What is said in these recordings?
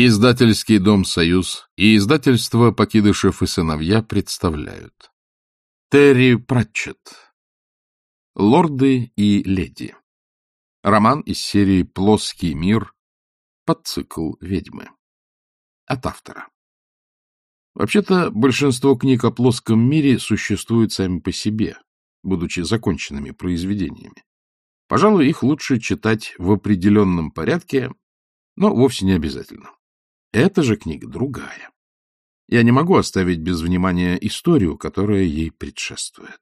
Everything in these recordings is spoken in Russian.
Издательский дом «Союз» и издательство «Покидышев и сыновья» представляют. Терри Пратчетт. «Лорды и леди». Роман из серии «Плоский мир» под цикл «Ведьмы». От автора. Вообще-то, большинство книг о плоском мире существуют сами по себе, будучи законченными произведениями. Пожалуй, их лучше читать в определенном порядке, но вовсе не обязательно. Эта же книга другая. Я не могу оставить без внимания историю, которая ей предшествует.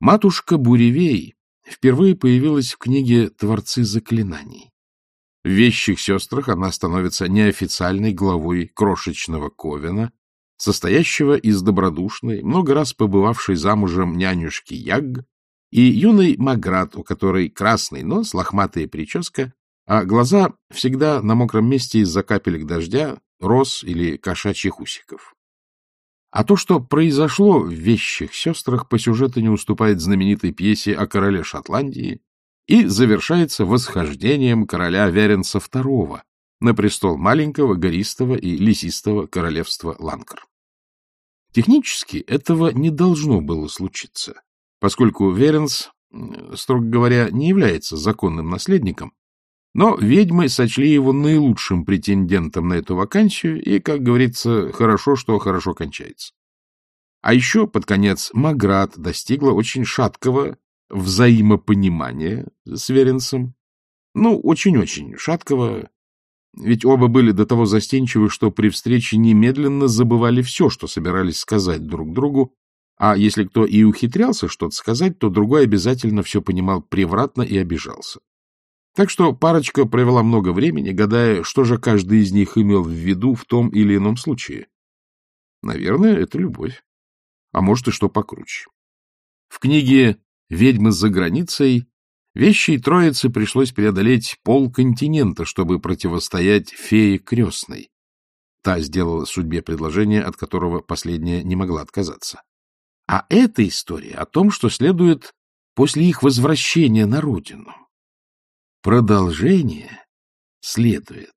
Матушка Буревей впервые появилась в книге «Творцы заклинаний». В «Вещих сестрах» она становится неофициальной главой крошечного Ковена, состоящего из добродушной, много раз побывавшей замужем нянюшки Яг и юной Маград, у которой красный нос, лохматая прическа а глаза всегда на мокром месте из-за капелек дождя, роз или кошачьих усиков. А то, что произошло в «Вещих сестрах», по сюжету не уступает знаменитой пьесе о короле Шотландии и завершается восхождением короля Веренса II на престол маленького, гористого и лесистого королевства Ланкар. Технически этого не должно было случиться, поскольку Веренс, строго говоря, не является законным наследником, но ведьмы сочли его наилучшим претендентом на эту вакансию, и, как говорится, хорошо, что хорошо кончается. А еще под конец Маград достигла очень шаткого взаимопонимания с Веренсом. Ну, очень-очень шаткого, ведь оба были до того застенчивы, что при встрече немедленно забывали все, что собирались сказать друг другу, а если кто и ухитрялся что-то сказать, то другой обязательно все понимал превратно и обижался. Так что парочка провела много времени, гадая, что же каждый из них имел в виду в том или ином случае. Наверное, это любовь. А может, и что покруче. В книге «Ведьмы за границей» вещей троицы пришлось преодолеть полконтинента, чтобы противостоять фее крестной. Та сделала судьбе предложение, от которого последняя не могла отказаться. А эта история о том, что следует после их возвращения на родину. Продолжение следует.